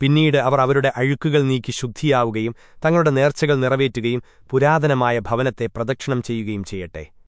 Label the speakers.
Speaker 1: പിന്നീട് അവർ അവരുടെ അഴുക്കുകൾ നീക്കി ശുദ്ധിയാവുകയും തങ്ങളുടെ നേർച്ചകൾ നിറവേറ്റുകയും പുരാതനമായ ഭവനത്തെ പ്രദക്ഷിണം ചെയ്യുകയും ചെയ്യട്ടെ.